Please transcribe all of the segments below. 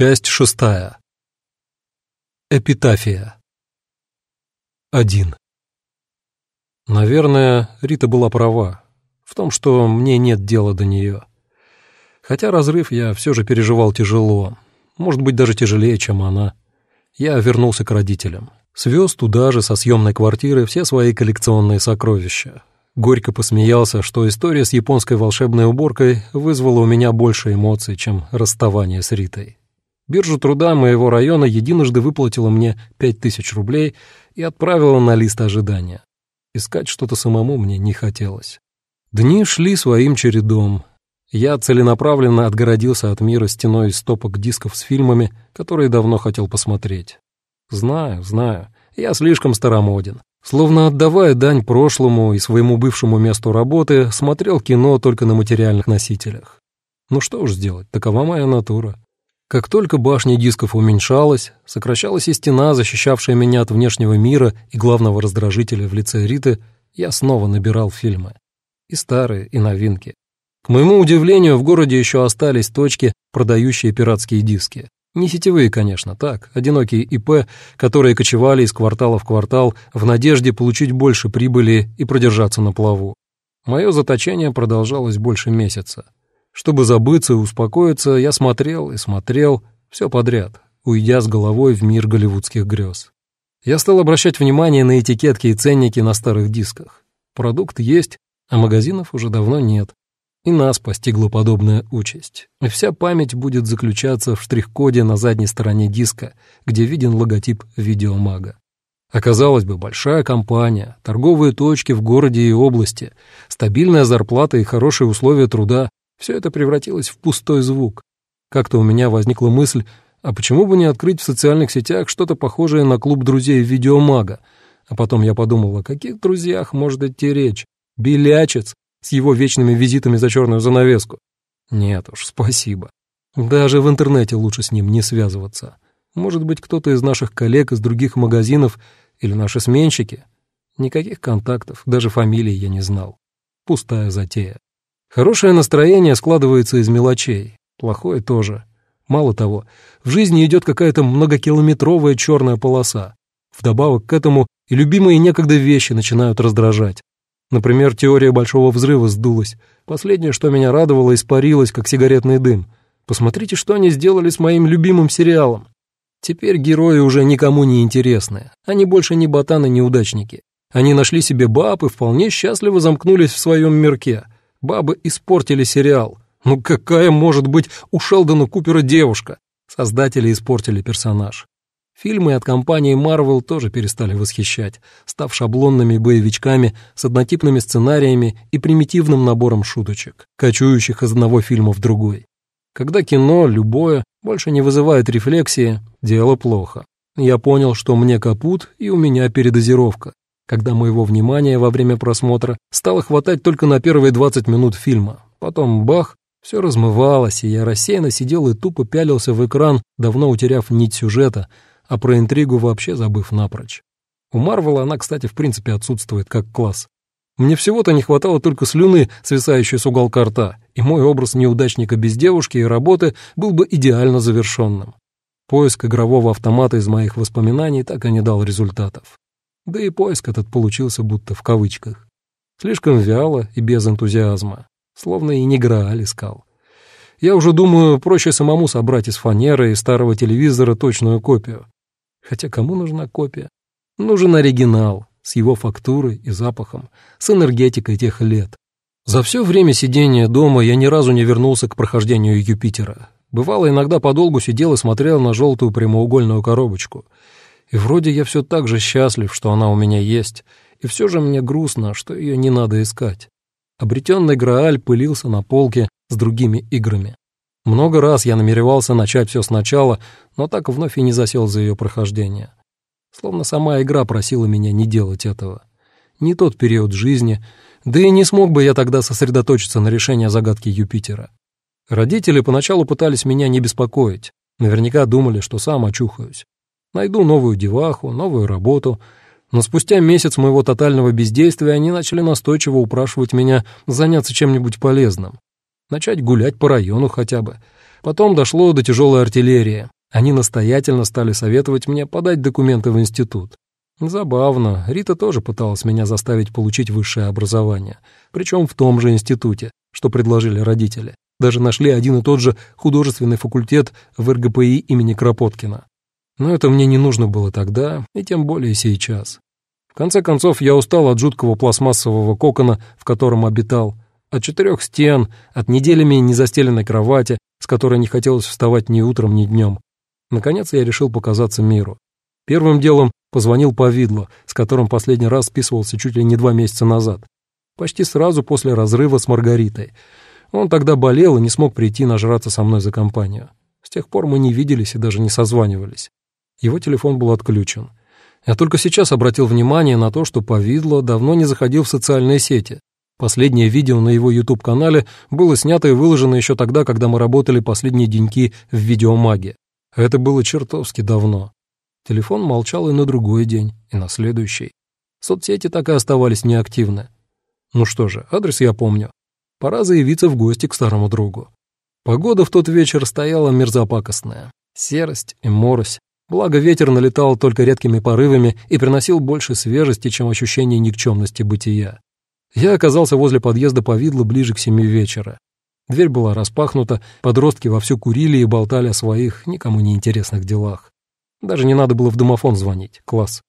Часть шестая. Эпитафия. Один. Наверное, Рита была права в том, что мне нет дела до нее. Хотя разрыв я все же переживал тяжело, может быть, даже тяжелее, чем она. Я вернулся к родителям. Свез туда же со съемной квартиры все свои коллекционные сокровища. Горько посмеялся, что история с японской волшебной уборкой вызвала у меня больше эмоций, чем расставание с Ритой. Биржа труда моего района единожды выплатила мне пять тысяч рублей и отправила на лист ожидания. Искать что-то самому мне не хотелось. Дни шли своим чередом. Я целенаправленно отгородился от мира стеной из стопок дисков с фильмами, которые давно хотел посмотреть. Знаю, знаю, я слишком старомоден. Словно отдавая дань прошлому и своему бывшему месту работы, смотрел кино только на материальных носителях. Ну что уж сделать, такова моя натура. Как только башня дисков уменьшалась, сокращалась и стена, защищавшая меня от внешнего мира и главного раздражителя в лице Риты, я снова набирал фильмы. И старые, и новинки. К моему удивлению, в городе еще остались точки, продающие пиратские диски. Не сетевые, конечно, так, одинокие ИП, которые кочевали из квартала в квартал в надежде получить больше прибыли и продержаться на плаву. Мое заточение продолжалось больше месяца. Чтобы забыться и успокоиться, я смотрел и смотрел все подряд, уйдя с головой в мир голливудских грез. Я стал обращать внимание на этикетки и ценники на старых дисках. Продукт есть, а магазинов уже давно нет. И нас постигла подобная участь. И вся память будет заключаться в штрих-коде на задней стороне диска, где виден логотип видеомага. Оказалось бы, большая компания, торговые точки в городе и области, стабильная зарплата и хорошие условия труда все это превратилось в пустой звук. Как-то у меня возникла мысль, а почему бы не открыть в социальных сетях что-то похожее на клуб друзей видеомага? А потом я подумал, о каких друзьях может идти речь? Белячец с его вечными визитами за черную занавеску. Нет уж, спасибо. Даже в интернете лучше с ним не связываться. Может быть, кто-то из наших коллег из других магазинов или наши сменщики? Никаких контактов, даже фамилии я не знал. Пустая затея. Хорошее настроение складывается из мелочей, плохое тоже. Мало того, в жизни идет какая-то многокилометровая черная полоса. Вдобавок к этому и любимые некогда вещи начинают раздражать. Например, теория большого взрыва сдулась. Последнее, что меня радовало, испарилось, как сигаретный дым. Посмотрите, что они сделали с моим любимым сериалом. Теперь герои уже никому не интересны. Они больше не ботаны-неудачники. Они нашли себе баб и вполне счастливо замкнулись в своем мирке. Бабы испортили сериал. Ну какая может быть у Шелдона Купера девушка? Создатели испортили персонаж. Фильмы от компании Marvel тоже перестали восхищать, став шаблонными боевичками с однотипными сценариями и примитивным набором шуточек, кочующих из одного фильма в другой. Когда кино, любое, больше не вызывает рефлексии, дело плохо. Я понял, что мне капут и у меня передозировка когда моего внимания во время просмотра стало хватать только на первые 20 минут фильма. Потом бах, все размывалось, и я рассеянно сидел и тупо пялился в экран, давно утеряв нить сюжета, а про интригу вообще забыв напрочь. У Марвела она, кстати, в принципе отсутствует как класс. Мне всего-то не хватало только слюны, свисающей с уголка рта, и мой образ неудачника без девушки и работы был бы идеально завершенным. Поиск игрового автомата из моих воспоминаний так и не дал результатов. Да и поиск этот получился будто в кавычках. Слишком вяло и без энтузиазма, словно и не Грааль искал. Я уже думаю, проще самому собрать из фанеры и старого телевизора точную копию. Хотя кому нужна копия? Нужен оригинал, с его фактурой и запахом, с энергетикой тех лет. За все время сидения дома я ни разу не вернулся к прохождению Юпитера. Бывало, иногда подолгу сидел и смотрел на желтую прямоугольную коробочку — и вроде я все так же счастлив, что она у меня есть, и все же мне грустно, что ее не надо искать. Обретенный Грааль пылился на полке с другими играми. Много раз я намеревался начать все сначала, но так вновь и не засел за ее прохождение. Словно сама игра просила меня не делать этого. Не тот период жизни, да и не смог бы я тогда сосредоточиться на решении загадки Юпитера. Родители поначалу пытались меня не беспокоить, наверняка думали, что сам очухаюсь. Найду новую деваху, новую работу. Но спустя месяц моего тотального бездействия они начали настойчиво упрашивать меня заняться чем-нибудь полезным. Начать гулять по району хотя бы. Потом дошло до тяжелой артиллерии. Они настоятельно стали советовать мне подать документы в институт. Забавно, Рита тоже пыталась меня заставить получить высшее образование, причем в том же институте, что предложили родители. Даже нашли один и тот же художественный факультет в РГПИ имени Кропоткина. Но это мне не нужно было тогда, и тем более сейчас. В конце концов, я устал от жуткого пластмассового кокона, в котором обитал, от четырех стен, от неделями незастеленной кровати, с которой не хотелось вставать ни утром, ни днем. Наконец я решил показаться миру. Первым делом позвонил Повидло, с которым последний раз списывался чуть ли не два месяца назад. Почти сразу после разрыва с Маргаритой. Он тогда болел и не смог прийти нажраться со мной за компанию. С тех пор мы не виделись и даже не созванивались. Его телефон был отключен. Я только сейчас обратил внимание на то, что Повидло давно не заходил в социальные сети. Последнее видео на его YouTube-канале было снято и выложено еще тогда, когда мы работали последние деньки в видеомаге. Это было чертовски давно. Телефон молчал и на другой день, и на следующий. Соцсети так и оставались неактивны. Ну что же, адрес я помню. Пора заявиться в гости к старому другу. Погода в тот вечер стояла мерзопакостная. Серость и морось. Благо ветер налетал только редкими порывами и приносил больше свежести, чем ощущение никчемности бытия. Я оказался возле подъезда повидла ближе к семи вечера. Дверь была распахнута, подростки вовсю курили и болтали о своих, никому не интересных делах. Даже не надо было в домофон звонить. Класс.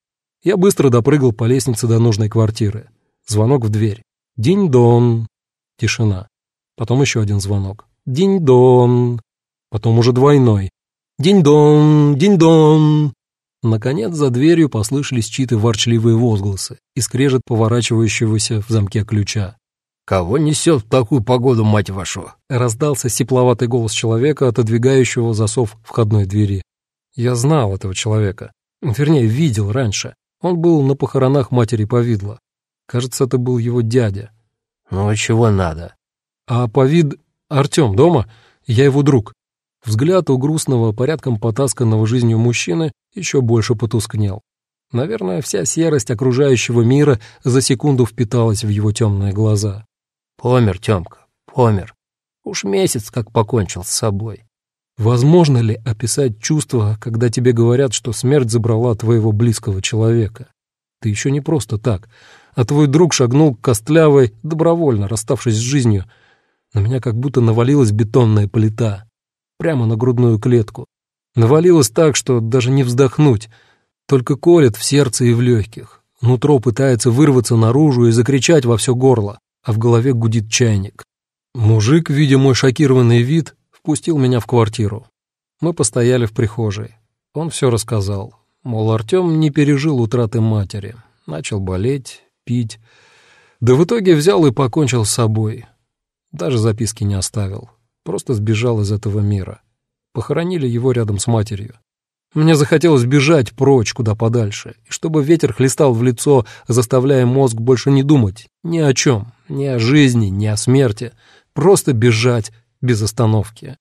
Я быстро допрыгал по лестнице до нужной квартиры. Звонок в дверь. Динь-дон. Тишина. Потом еще один звонок. Динь-дон. Потом уже двойной. Динь-дон, динь-дон. Наконец за дверью послышались чьи-то ворчливые возгласы и скрежет поворачивающегося в замке ключа. «Кого несет в такую погоду, мать вашу?» Раздался сипловатый голос человека, отодвигающего засов входной двери. Я знал этого человека. Вернее, видел раньше. Он был на похоронах матери Повидла. Кажется, это был его дядя. «Ну, чего надо?» «А Повид... Артем дома? Я его друг». Взгляд у грустного, порядком потасканного жизнью мужчины еще больше потускнел. Наверное, вся серость окружающего мира за секунду впиталась в его темные глаза. «Помер, Темка, помер. Уж месяц как покончил с собой. Возможно ли описать чувство, когда тебе говорят, что смерть забрала твоего близкого человека? Ты еще не просто так, а твой друг шагнул к костлявой, добровольно расставшись с жизнью. На меня как будто навалилась бетонная плита, прямо на грудную клетку. Навалилась так, что даже не вздохнуть, только колет в сердце и в легких. Нутро пытается вырваться наружу и закричать во все горло, а в голове гудит чайник. Мужик, видя мой шокированный вид, впустил меня в квартиру. Мы постояли в прихожей. Он все рассказал. Мол, Артем не пережил утраты матери. Начал болеть, пить. Да в итоге взял и покончил с собой. Даже записки не оставил. Просто сбежал из этого мира. Похоронили его рядом с матерью. Мне захотелось бежать прочь, куда подальше, и чтобы ветер хлестал в лицо, заставляя мозг больше не думать ни о чем, ни о жизни, ни о смерти, просто бежать без остановки.